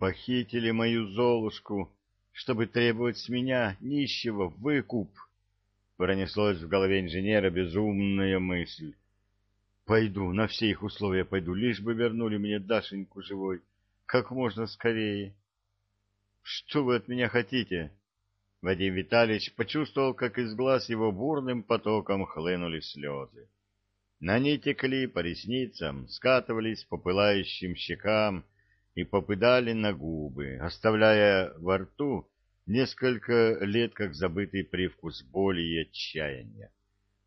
Похитили мою Золушку, чтобы требовать с меня нищего выкуп. Пронеслось в голове инженера безумная мысль. Пойду, на все их условия пойду, лишь бы вернули мне Дашеньку живой, как можно скорее. Что вы от меня хотите? Вадим Витальевич почувствовал, как из глаз его бурным потоком хлынули слезы. На ней текли по ресницам, скатывались по пылающим щекам и попадали на губы, оставляя во рту несколько лет как забытый привкус боли и отчаяния,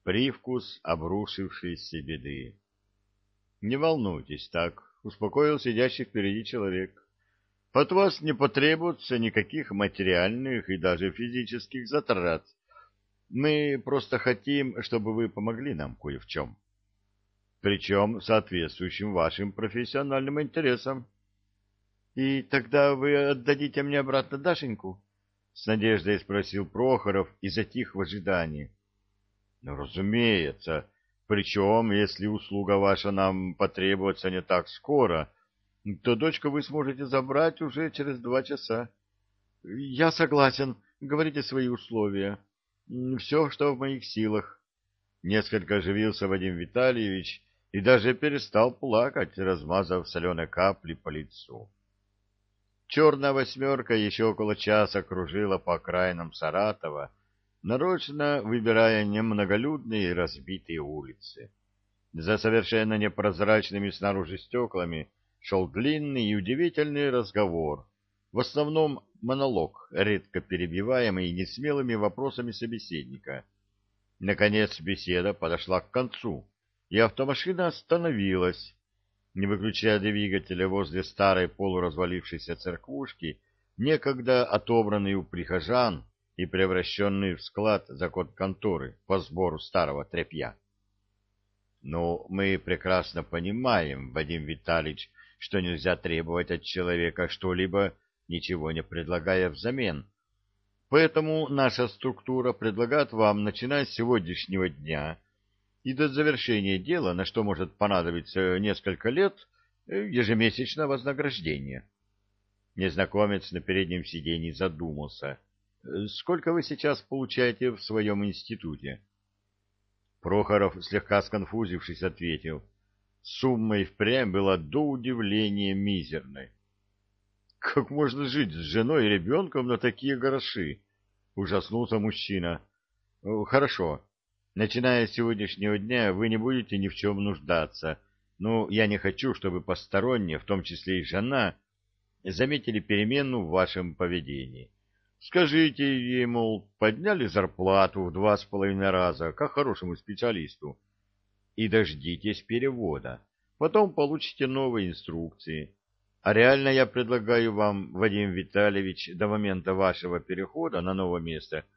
привкус обрушившейся беды. «Не волнуйтесь так», — успокоил сидящий впереди человек. «От вас не потребуется никаких материальных и даже физических затрат. Мы просто хотим, чтобы вы помогли нам кое в чем» причем соответствующим вашим профессиональным интересам. — И тогда вы отдадите мне обратно Дашеньку? — с надеждой спросил Прохоров и затих в ожидании. — Ну, разумеется. Причем, если услуга ваша нам потребуется не так скоро, то дочку вы сможете забрать уже через два часа. — Я согласен. Говорите свои условия. Все, что в моих силах. Несколько оживился Вадим Витальевич и даже перестал плакать, размазав соленые капли по лицу. Черная восьмерка еще около часа кружила по окраинам Саратова, нарочно выбирая немноголюдные и разбитые улицы. За совершенно непрозрачными снаружи стеклами шел длинный и удивительный разговор, в основном монолог, редко перебиваемый несмелыми вопросами собеседника. Наконец беседа подошла к концу и автомашина остановилась, не выключая двигателя возле старой полуразвалившейся церквушки, некогда отобранной у прихожан и превращенный в склад за код конторы по сбору старого тряпья. Но мы прекрасно понимаем, Вадим Витальевич, что нельзя требовать от человека что-либо, ничего не предлагая взамен. Поэтому наша структура предлагает вам, начиная с сегодняшнего дня, и до завершения дела, на что может понадобиться несколько лет, э, ежемесячное вознаграждение. Незнакомец на переднем сиденье задумался. «Э, «Сколько вы сейчас получаете в своем институте?» Прохоров, слегка сконфузившись, ответил. Сумма и впрямь была до удивления мизерной. «Как можно жить с женой и ребенком на такие гроши?» — ужаснулся мужчина. «Хорошо. Начиная с сегодняшнего дня вы не будете ни в чем нуждаться. Но я не хочу, чтобы посторонние, в том числе и жена, заметили перемену в вашем поведении. Скажите ей, мол, подняли зарплату в два с половиной раза, как хорошему специалисту, и дождитесь перевода. Потом получите новые инструкции. А реально я предлагаю вам, Вадим Витальевич, до момента вашего перехода на новое место –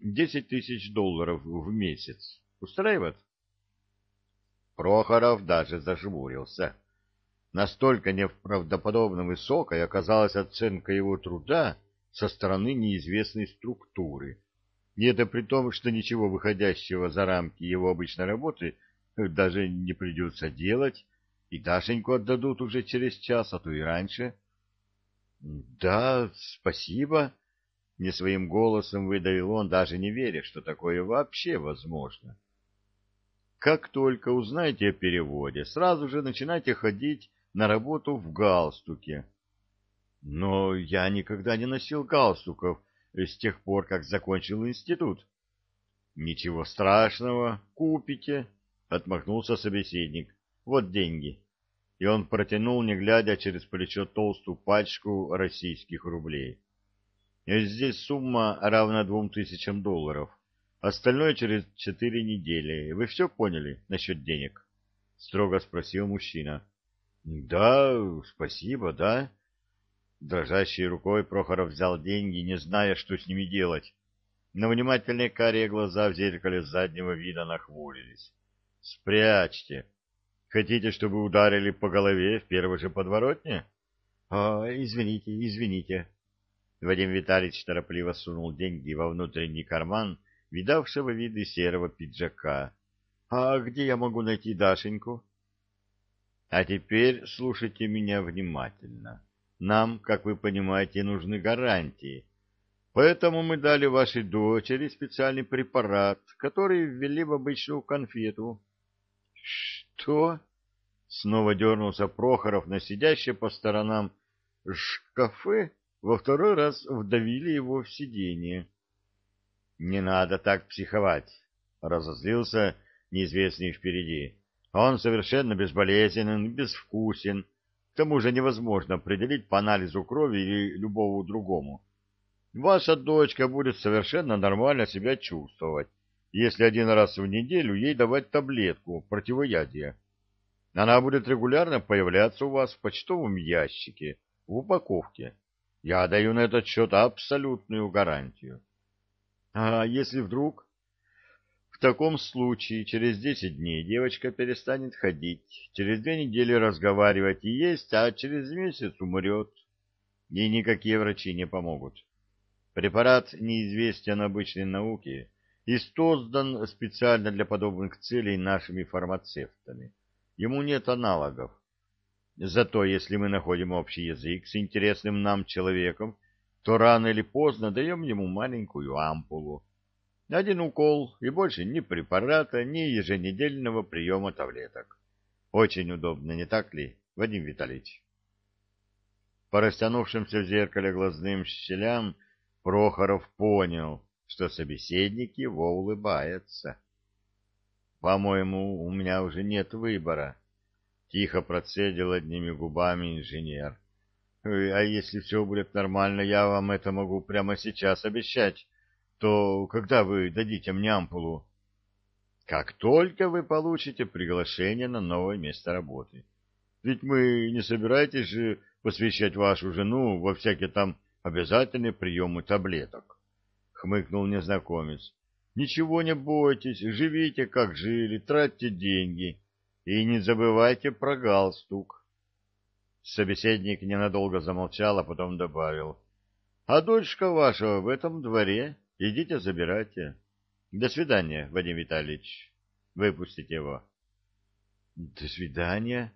Десять тысяч долларов в месяц. Устраивает? Прохоров даже зажмурился. Настолько неправдоподобно высокой оказалась оценка его труда со стороны неизвестной структуры. И это при том, что ничего выходящего за рамки его обычной работы даже не придется делать, и Дашеньку отдадут уже через час, а то и раньше. — Да, спасибо, не своим голосом выдавил он, даже не веря, что такое вообще возможно. Как только узнаете о переводе, сразу же начинайте ходить на работу в галстуке. Но я никогда не носил галстуков с тех пор, как закончил институт. Ничего страшного, купите, отмахнулся собеседник. Вот деньги. И он протянул, не глядя через плечо толстую пачку российских рублей. Здесь сумма равна двум тысячам долларов. Остальное через четыре недели. Вы все поняли насчет денег? — строго спросил мужчина. — Да, спасибо, да. Дрожащей рукой Прохоров взял деньги, не зная, что с ними делать. Но внимательные карие глаза в зеркале заднего вида нахмурились. — Спрячьте. Хотите, чтобы ударили по голове в первой же подворотне? — Извините, извините, Вадим Витальевич торопливо сунул деньги во внутренний карман видавшего виды серого пиджака. — А где я могу найти Дашеньку? — А теперь слушайте меня внимательно. нам, как вы понимаете, нужны гарантии. Поэтому мы дали вашей дочери специальный препарат, который ввели в обычную конфету. — Что? — снова дернулся Прохоров на сидящие по сторонам шкафы, во второй раз вдавили его в сиденье. — Не надо так психовать, — разозлился неизвестный впереди. Он совершенно безболезненен, безвкусен, к тому же невозможно определить по анализу крови или любому другому. Ваша дочка будет совершенно нормально себя чувствовать, если один раз в неделю ей давать таблетку противоядия. Она будет регулярно появляться у вас в почтовом ящике, в упаковке. Я даю на этот счет абсолютную гарантию. А если вдруг таком случае через десять дней девочка перестанет ходить, через две недели разговаривать и есть, а через месяц умрет. И никакие врачи не помогут. Препарат неизвестен обычной науке и создан специально для подобных целей нашими фармацевтами. Ему нет аналогов. Зато если мы находим общий язык с интересным нам человеком, то рано или поздно даем ему маленькую ампулу, один укол и больше ни препарата, ни еженедельного приема таблеток. Очень удобно, не так ли, Вадим Витальевич? По растянувшимся в зеркале глазным щелям Прохоров понял, что собеседник его улыбается. «По-моему, у меня уже нет выбора», — тихо процедил одними губами инженер. «А если все будет нормально, я вам это могу прямо сейчас обещать то когда вы дадите мне ампулу? Как только вы получите приглашение на новое место работы. Ведь мы не собираетесь же посвящать вашу жену во всякие там обязательные приемы таблеток. Хмыкнул незнакомец. Ничего не бойтесь, живите как жили, тратьте деньги и не забывайте про галстук. Собеседник ненадолго замолчал, а потом добавил. — А дочка ваша в этом дворе? Идите, забирайте. До свидания, Вадим Витальевич. Выпустите его. До свидания,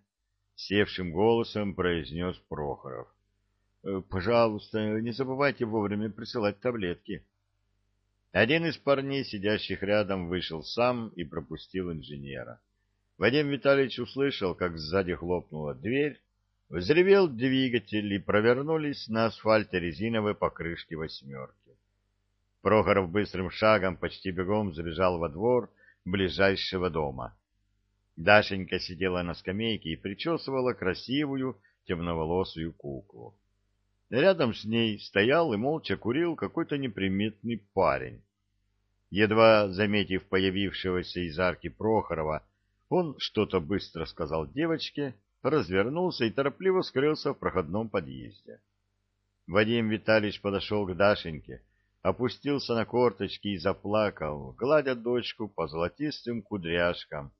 севшим голосом произнес Прохоров. Пожалуйста, не забывайте вовремя присылать таблетки. Один из парней, сидящих рядом, вышел сам и пропустил инженера. Вадим Витальевич услышал, как сзади хлопнула дверь, взревел двигатель и провернулись на асфальте резиновые покрышки восьмерки. Прохоров быстрым шагом почти бегом забежал во двор ближайшего дома. Дашенька сидела на скамейке и причесывала красивую темноволосую куклу. Рядом с ней стоял и молча курил какой-то неприметный парень. Едва заметив появившегося из арки Прохорова, он что-то быстро сказал девочке, развернулся и торопливо скрылся в проходном подъезде. Вадим Витальевич подошел к Дашеньке, опустился на корточки и заплакал, гладя дочку по золотистым кудряшкам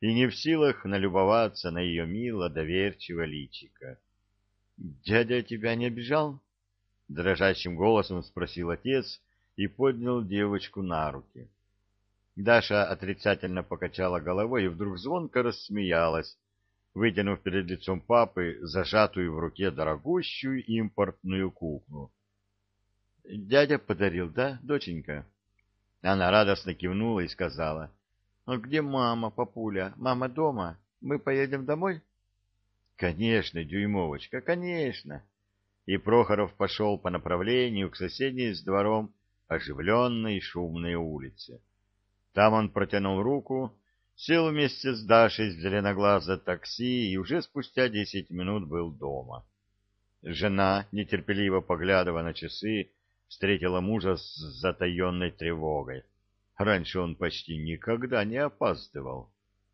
и не в силах налюбоваться на ее мило доверчиво личико. — Дядя тебя не обижал? — дрожащим голосом спросил отец и поднял девочку на руки. Даша отрицательно покачала головой и вдруг звонко рассмеялась, вытянув перед лицом папы зажатую в руке дорогущую импортную куклу. — Дядя подарил, да, доченька? Она радостно кивнула и сказала. — Ну где мама, папуля? Мама дома? Мы поедем домой? — Конечно, дюймовочка, конечно. И Прохоров пошел по направлению к соседней с двором оживленной шумной улице. Там он протянул руку, сел вместе с Дашей в зеленоглазое такси и уже спустя десять минут был дома. Жена, нетерпеливо поглядывая на часы, встретила мужа с затаенной тревогой. Раньше он почти никогда не опаздывал.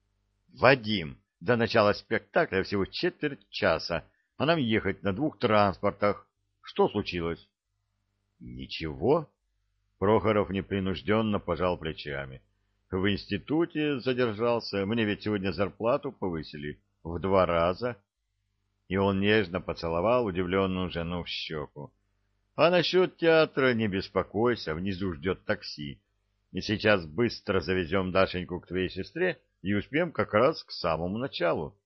— Вадим, до начала спектакля всего четверть часа, а нам ехать на двух транспортах. Что случилось? — Ничего. Прохоров непринужденно пожал плечами. В институте задержался, мне ведь сегодня зарплату повысили в два раза. И он нежно поцеловал удивленную жену в щеку. А насчет театра не беспокойся, внизу ждет такси. И сейчас быстро завезем Дашеньку к твоей сестре и успеем как раз к самому началу.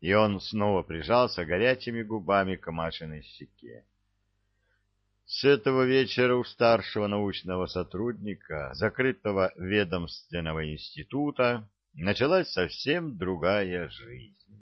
и он снова прижался горячими губами к Машиной щеке. С этого вечера у старшего научного сотрудника закрытого ведомственного института началась совсем другая жизнь.